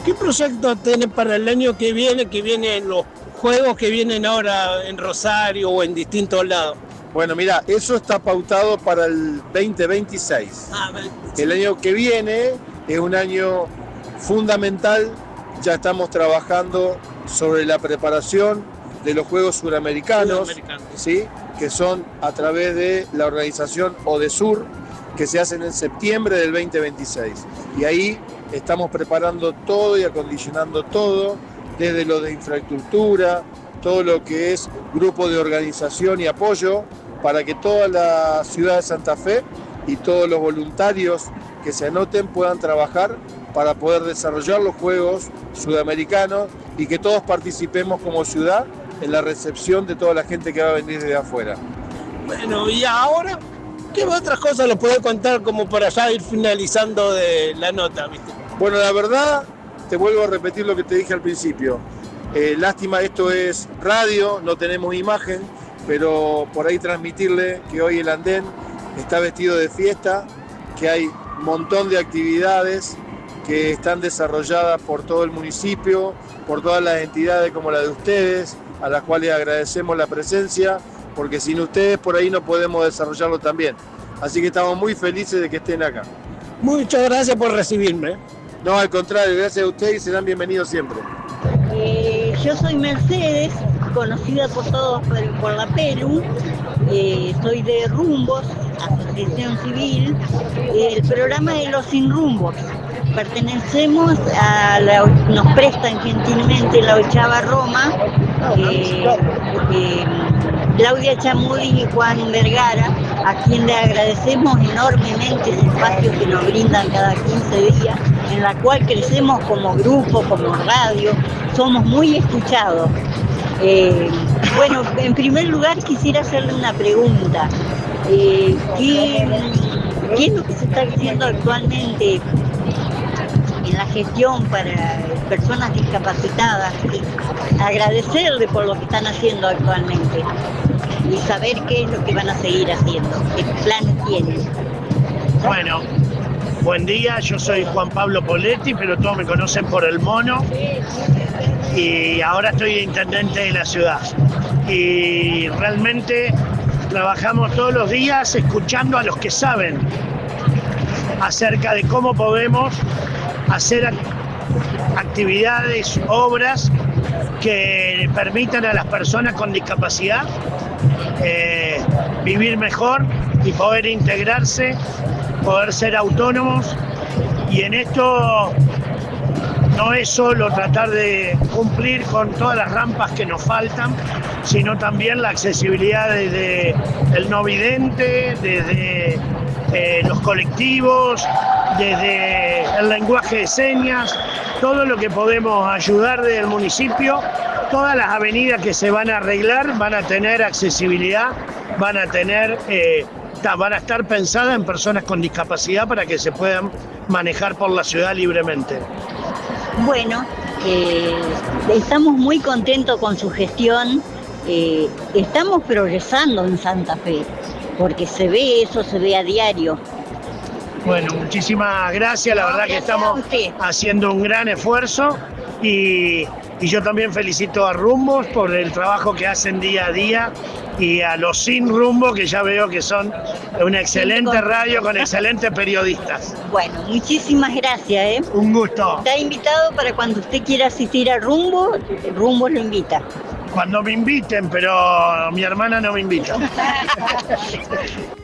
¿Qué proyecto tienen para el año que viene, que vienen los juegos que vienen ahora en Rosario o en distintos lados? Bueno, mira, eso está pautado para el 2026. Ah, El año que viene es un año fundamental. Ya estamos trabajando sobre la preparación de los Juegos Suramericanos, ¿sí? Que son a través de la organización ODESUR, que se hacen en septiembre del 2026. Y ahí estamos preparando todo y acondicionando todo, desde lo de infraestructura, todo lo que es grupo de organización y apoyo, para que toda la ciudad de Santa Fe y todos los voluntarios que se anoten puedan trabajar para poder desarrollar los Juegos Sudamericanos y que todos participemos como ciudad en la recepción de toda la gente que va a venir de afuera. Bueno, y ahora ¿Qué otras cosas nos puede contar como para ya ir finalizando de la nota? ¿viste? Bueno, la verdad, te vuelvo a repetir lo que te dije al principio. Eh, lástima, esto es radio, no tenemos imagen, pero por ahí transmitirle que hoy el andén está vestido de fiesta, que hay un montón de actividades que están desarrolladas por todo el municipio, por todas las entidades como la de ustedes, a las cuales agradecemos la presencia, porque sin ustedes por ahí no podemos desarrollarlo también. Así que estamos muy felices de que estén acá. Muchas gracias por recibirme. No, al contrario, gracias a ustedes y serán bienvenidos siempre. Eh, yo soy Mercedes, conocida por todos por, por la PELU. Eh, soy de Rumbos, Asociación Civil. El programa de los Sin Rumbos. Pertenecemos a la, nos prestan gentilmente la Ochava Roma, eh, Claudia Chamuy y Juan Vergara, a quien le agradecemos enormemente ese espacio que nos brindan cada 15 días, en la cual crecemos como grupo, como radio, somos muy escuchados. Eh, bueno, en primer lugar quisiera hacerle una pregunta. Eh, ¿qué, qué es lo que se está haciendo actualmente gestión para personas discapacitadas? Agradecerle por lo que están haciendo actualmente y saber qué es lo que van a seguir haciendo, qué planes tienen. Bueno, buen día, yo soy Juan Pablo Poletti, pero todos me conocen por el mono. Y ahora estoy de intendente de la ciudad. Y realmente trabajamos todos los días escuchando a los que saben acerca de cómo podemos hacer ac- actividades, obras que permitan a las personas con discapacidad eh, vivir mejor y poder integrarse, poder ser autónomos. Y en esto no es solo tratar de cumplir con todas las rampas que nos faltan, sino también la accesibilidad desde el no vidente, desde eh, los colectivos, desde el lenguaje de señas, todo lo que podemos ayudar desde el municipio. Todas las avenidas que se van a arreglar van a tener accesibilidad, van a tener, eh, van a estar pensadas en personas con discapacidad para que se puedan manejar por la ciudad libremente. Bueno, eh, estamos muy contentos con su gestión. eh, estamos progresando en Santa Fe, porque se ve eso, se ve a diario. Bueno, muchísimas gracias, la verdad que estamos haciendo un gran esfuerzo y, y yo también felicito a Rumbos por el trabajo que hacen día a día y a los sin rumbo que ya veo que son una excelente radio con excelentes periodistas. Bueno, muchísimas gracias. ¿eh? Un gusto. Está invitado para cuando usted quiera asistir a Rumbo, Rumbo lo invita. Cuando me inviten, pero mi hermana no me invita.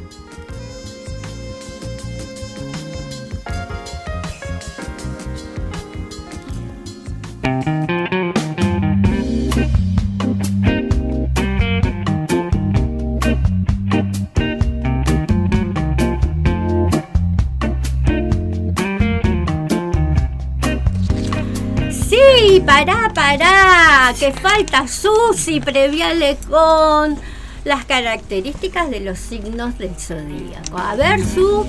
pará, que falta Susi, previale con las características de los signos del zodíaco. A ver, Su.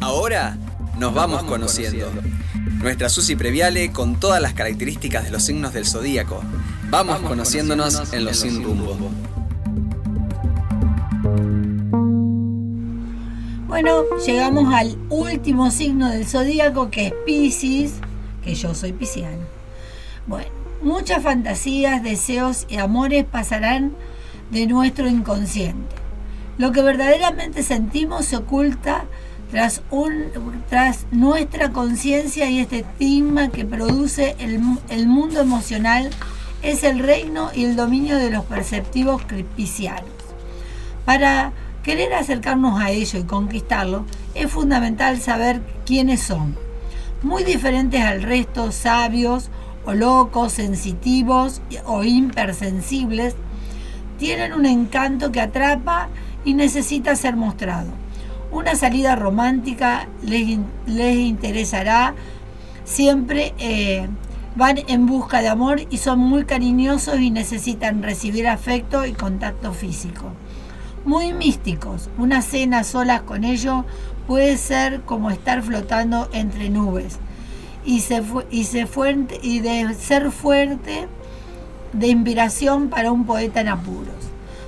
Ahora nos vamos conociendo. Nuestra Susi Previale con todas las características de los signos del zodíaco. Vamos conociéndonos en los sin rumbo. Bueno, llegamos al último signo del zodíaco que es Pisces, que yo soy pisciano. Bueno, muchas fantasías, deseos y amores pasarán de nuestro inconsciente. Lo que verdaderamente sentimos se oculta tras, un, tras nuestra conciencia y este estigma que produce el, el mundo emocional es el reino y el dominio de los perceptivos piscianos. Para querer acercarnos a ello y conquistarlo, es fundamental saber quiénes son. Muy diferentes al resto, sabios o locos, sensitivos o hipersensibles, tienen un encanto que atrapa y necesita ser mostrado. Una salida romántica les, les interesará siempre eh, Van en busca de amor y son muy cariñosos y necesitan recibir afecto y contacto físico. Muy místicos, una cena solas con ellos puede ser como estar flotando entre nubes y, se y, se y de ser fuerte de inspiración para un poeta en apuros.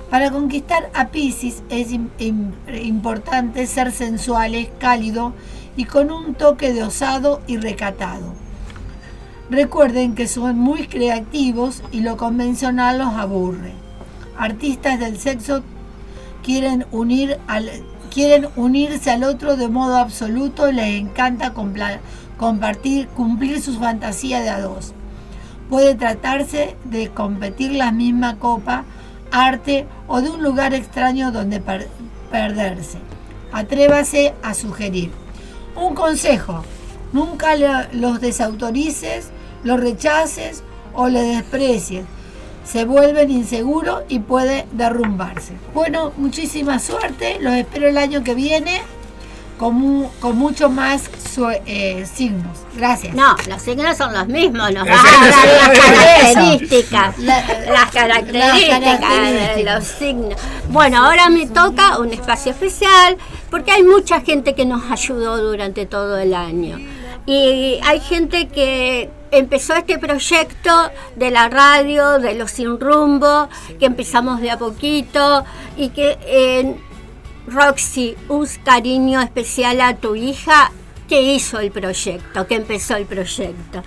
Para conquistar a Pisces es im- im- importante ser sensuales, cálido y con un toque de osado y recatado. Recuerden que son muy creativos y lo convencional los aburre. Artistas del sexo quieren, unir al, quieren unirse al otro de modo absoluto les encanta compartir, cumplir sus fantasías de a dos. Puede tratarse de competir la misma copa, arte o de un lugar extraño donde per- perderse. Atrévase a sugerir. Un consejo, nunca los desautorices, los rechaces o les desprecies. Se vuelven inseguros y puede derrumbarse. Bueno, muchísima suerte. Los espero el año que viene con, mu- con mucho más eh, signos. Gracias. No, los signos son los mismos, nos van a dar las características, La- las características las de características. los signos. Bueno, ahora me toca un espacio especial porque hay mucha gente que nos ayudó durante todo el año. Y hay gente que empezó este proyecto de la radio, de los sin rumbo, que empezamos de a poquito y que eh, Roxy, un cariño especial a tu hija que hizo el proyecto, que empezó el proyecto.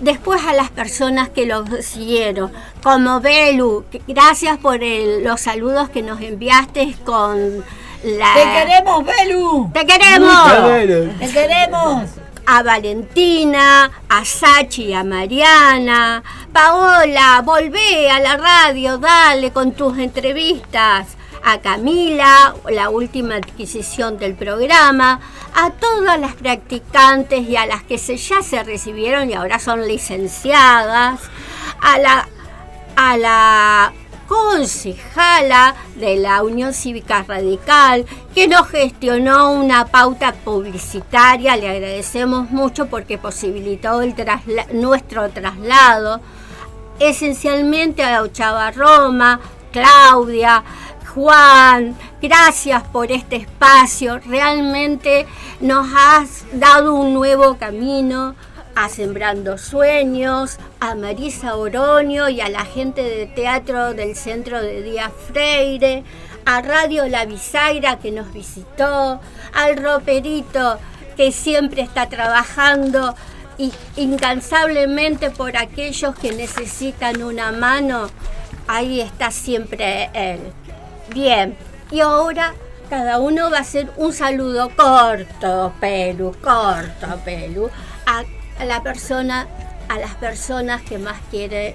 Después a las personas que lo siguieron, como Belu, gracias por el- los saludos que nos enviaste con la... ¡Te queremos, Belu! ¡Te queremos! ¡Te queremos! A Valentina, a Sachi, a Mariana. Paola, volvé a la radio, dale con tus entrevistas. A Camila, la última adquisición del programa. A todas las practicantes y a las que ya se recibieron y ahora son licenciadas. A la, a la concejala de la Unión Cívica Radical que nos gestionó una pauta publicitaria. Le agradecemos mucho porque posibilitó nuestro traslado. Esencialmente a Ochava Roma, Claudia, Juan, gracias por este espacio. Realmente nos has dado un nuevo camino a Sembrando Sueños, a Marisa Oroño y a la gente de teatro del Centro de Díaz Freire, a Radio La Bisagra que nos visitó, al roperito que siempre está trabajando y incansablemente por aquellos que necesitan una mano, ahí está siempre él. Bien, y ahora cada uno va a hacer un saludo corto, Pelu, corto, Pelu, a, a la persona, a las personas que más quiere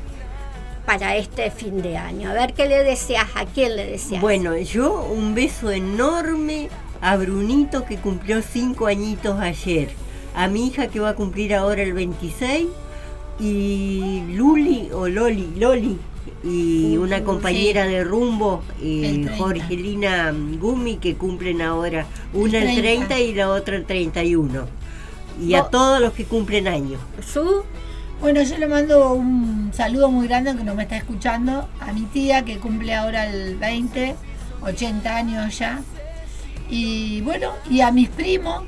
para este fin de año. A ver qué le deseas, a quién le deseas. Bueno, yo un beso enorme a Brunito que cumplió cinco añitos ayer, a mi hija que va a cumplir ahora el 26 y Luli o Loli, Loli y una Sí. compañera de rumbo, El eh, 30. Jorgelina Gumi que cumplen ahora una el 30. 30 y la otra el 31. Y a todos los que cumplen años. ¿Su? Bueno, yo le mando un saludo muy grande que no me está escuchando a mi tía que cumple ahora el 20, 80 años ya. Y bueno, y a mis primos,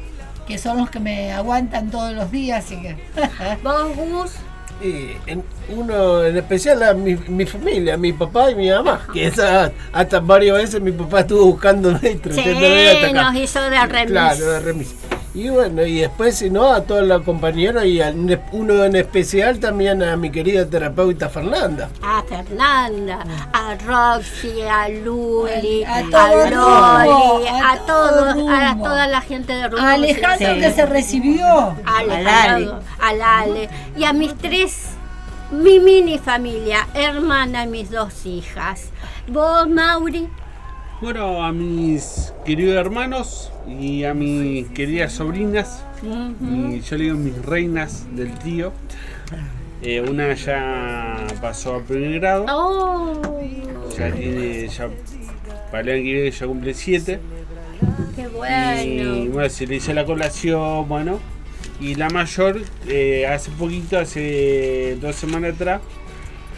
que son los que me aguantan todos los días, así que. ¿Vos, Gus? Y en- uno en especial a mi, mi familia, mi papá y mi mamá, que esa, hasta varias veces mi papá estuvo trayéndome hasta Sí, nos hizo de remis. Claro, de remis. Y bueno, y después, si no, a todos los compañeros y a uno en especial también a mi querida terapeuta Fernanda. a Fernanda, a Roxy, a Luli, A a, todo Loli, rumbo, a, a todos, todo a toda la gente de rumbo. A Alejandro sí. que se recibió. A Al Alejandro, al Ale. Y a mis tres, mi mini familia, hermana y mis dos hijas. ¿Vos, Mauri? Bueno, a mis queridos hermanos y a mis queridas sobrinas, y yo le digo mis reinas del tío. Eh, una ya pasó a primer grado, Oh, ya tiene, ya para el año que viene ya cumple 7. qué Y bueno. bueno, si le hice la colación, bueno, Y la mayor, eh, hace poquito, hace dos semanas atrás,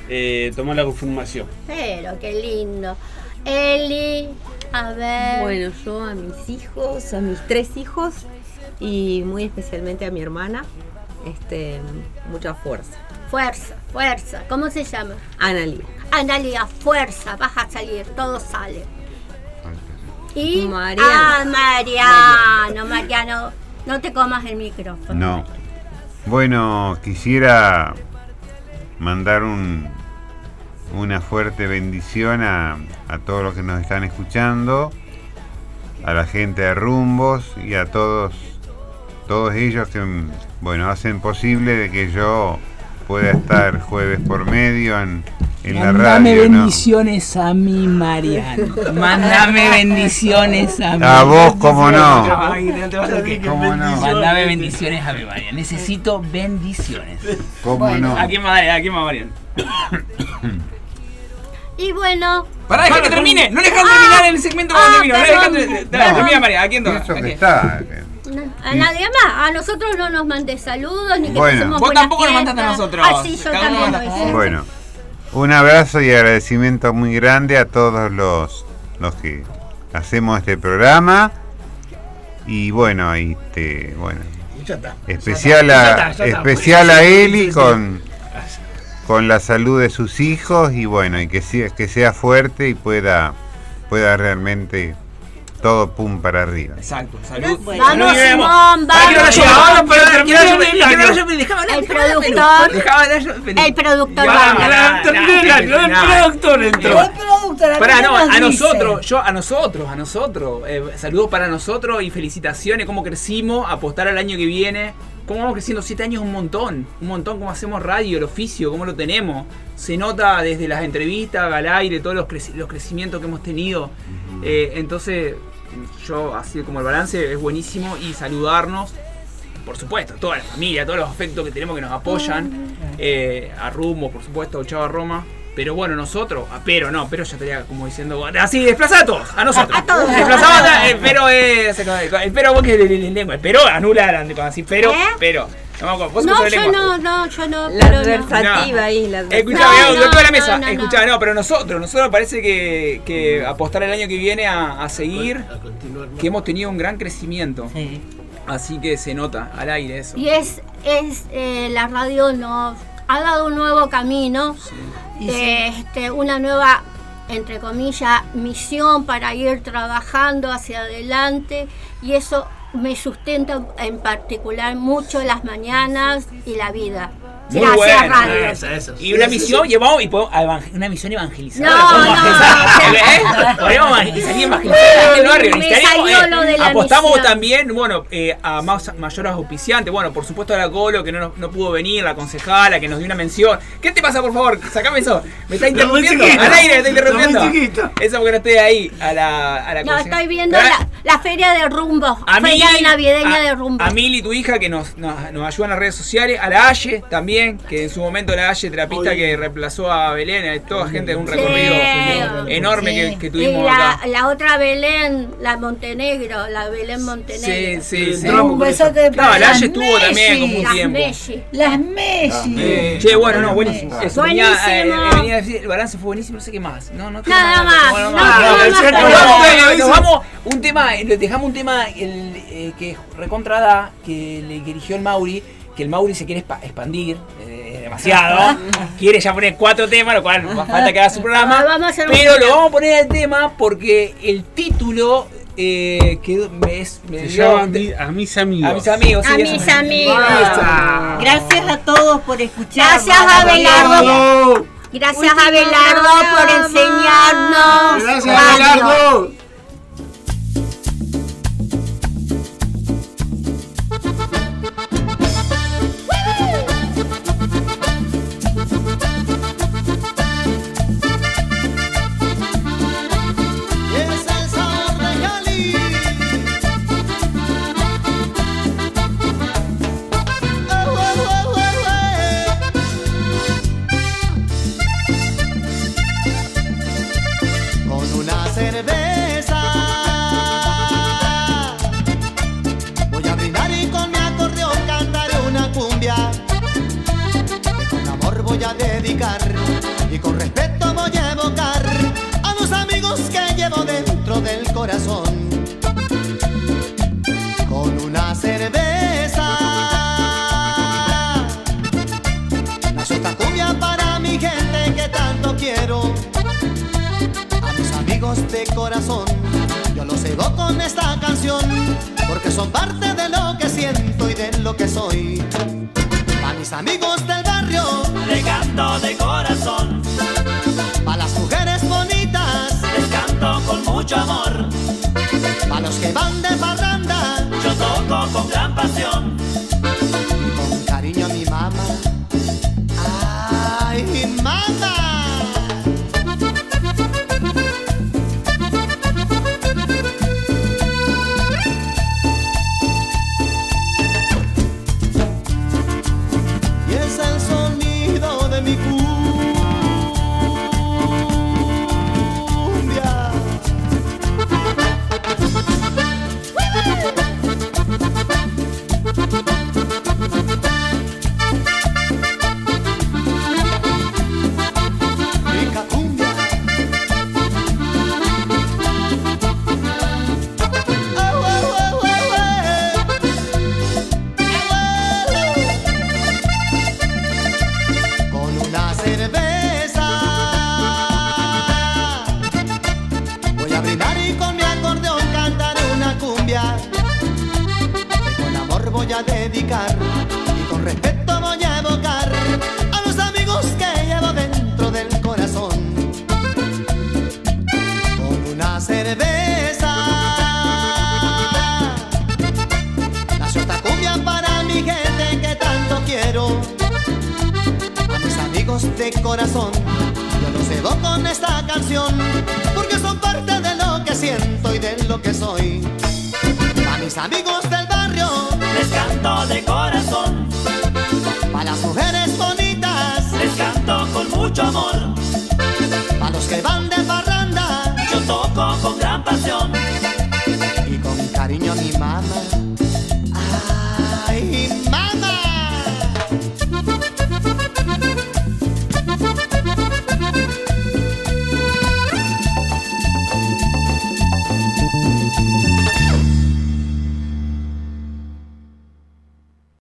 eh, tomó la confirmación. Pero qué lindo. Eli, a ver. Bueno, yo a mis hijos, a mis tres hijos y muy especialmente a mi hermana, este, mucha fuerza. Fuerza, fuerza. ¿Cómo se llama? Analia. Analia, fuerza, vas a salir, todo sale. Y Mariano. Ah, Mariano, Mariano, no te comas el micrófono. No. Bueno, quisiera mandar un, una fuerte bendición a, a todos los que nos están escuchando, a la gente de Rumbos y a todos, todos ellos que, bueno, hacen posible de que yo pueda estar jueves por medio en, en la Mándame radio. ¿no? bendiciones a mí, Mariano. Mándame bendiciones a mí. A vos, cómo no. ¿Cómo no? Mándame bendiciones a mí, Mariano. Necesito bendiciones. ¿Cómo no? ¿A quién más, a quién más, Mariano? Y bueno. Pará, deja que termine. No dejan terminar el segmento cuando termino. No termina, María. ¿A quién toca? Eso ¿A está. Nadie más, a nosotros no nos mandes saludos ni que Bueno. Vos tampoco nos mandaste a nosotros. Ah, sí, yo también lo hice. Bueno, un abrazo y agradecimiento muy grande a todos los, los que hacemos este programa. Y bueno, este, bueno, Ya está. especial Ya a, está, ya está. especial a Eli sí, sí. con, con la salud de sus hijos y bueno, y que sea, que sea fuerte y pueda, pueda realmente todo pum para arriba. Exacto, salud. Vamos, Salud y vemos. Simón, vamos. el quiero hablar año. yo, dejame hablar, El dejame hablar, productor. El productor el productor entró. El productor, a Pará, mí no, a nosotros, yo, a nosotros, a nosotros. Eh, saludos para nosotros y felicitaciones, cómo crecimos, apostar al año que viene. Cómo vamos creciendo, siete años un montón, un montón, cómo hacemos radio, el oficio, cómo lo tenemos. Se nota desde las entrevistas, al aire, todos los, creci- los crecimientos que hemos tenido. Eh, entonces, yo, así como el balance, es buenísimo y saludarnos. Por supuesto, toda la familia, todos los afectos que tenemos que nos apoyan. eh, a Rumbo, por supuesto, a Chava Roma. Pero bueno, nosotros, a Pero no, Pero ya estaría como diciendo, así, desplaza a todos, a nosotros. A todos. Desplazamos a- eh, Pero es, el Pero vos que le- le- le- lengua, Pero anula así, Pero, ¿Eh? Pero. No, vos No, yo lengua. no, no, yo no. La pero no. adversativa ahí, la adversativa. Escuchame, No, no, no, toda la no, mesa. no, no. No, pero nosotros, nosotros parece que, que apostar el año que viene a, a seguir, que hemos tenido un gran crecimiento. Así que se nota al aire eso. Y es, es eh, la radio nos ha dado un nuevo camino, este, una nueva, entre comillas, misión para ir trabajando hacia adelante y eso me sustenta en particular mucho las mañanas y la vida. Muy Gracias, bueno. radio. Eso, eso. Y una misión, llevamos y podemos, a evang- una misión evangelizadora. No, no. evangelizar, ¿eh? Podemos evangelizar y evangelizar barrio. Me salió eh, lo de la apostamos misión. también, bueno, eh, a más, mayores auspiciantes. Bueno, por supuesto a la Colo, que no, no pudo venir, la concejala, que nos dio una mención. ¿Qué te pasa, por favor? Sacame eso. Me está interrumpiendo. Al aire me está interrumpiendo. Eso porque no estoy ahí, a la, a la No, estoy viendo Pero, la, la feria de rumbo, a feria Mili, navideña a, de rumbo. A Mili, tu hija, que nos, nos, nos ayuda en las redes sociales. A la Aye también, que en su momento la Aye, terapista que reemplazó a Belén. A toda gente de un recorrido enorme que, que y tuvimos la, acá. la otra Belén, la Montenegro, la Belén Montenegro. Sí, sí, sí. Un besote No, para la las Aye estuvo también como un Las tiempo. Messi. Las Messi. Eh, che, bueno, no, buenísimo. Eso, venía, eh, Buenísimo. venía a decir, el balance fue buenísimo, no sé qué más. No, no tengo Nada más. no, no, no, nos vamos, eh, un tema, eh, dejamos un tema el, eh, que recontra da, que le eligió el Mauri, que el Mauri se quiere expa- expandir eh, demasiado, quiere ya poner cuatro temas, lo cual va- falta que haga su programa, Ah, vamos a hacer un pero lo vamos a poner al tema porque el título eh, que me, es, me Se llama a, mi- a mis amigos. a mis amigos. A mis amigos. Ah. Gracias a todos por escuchar. Gracias Abelardo. Gracias Abelardo por enseñarnos. Gracias, radio. Abelardo. Que van de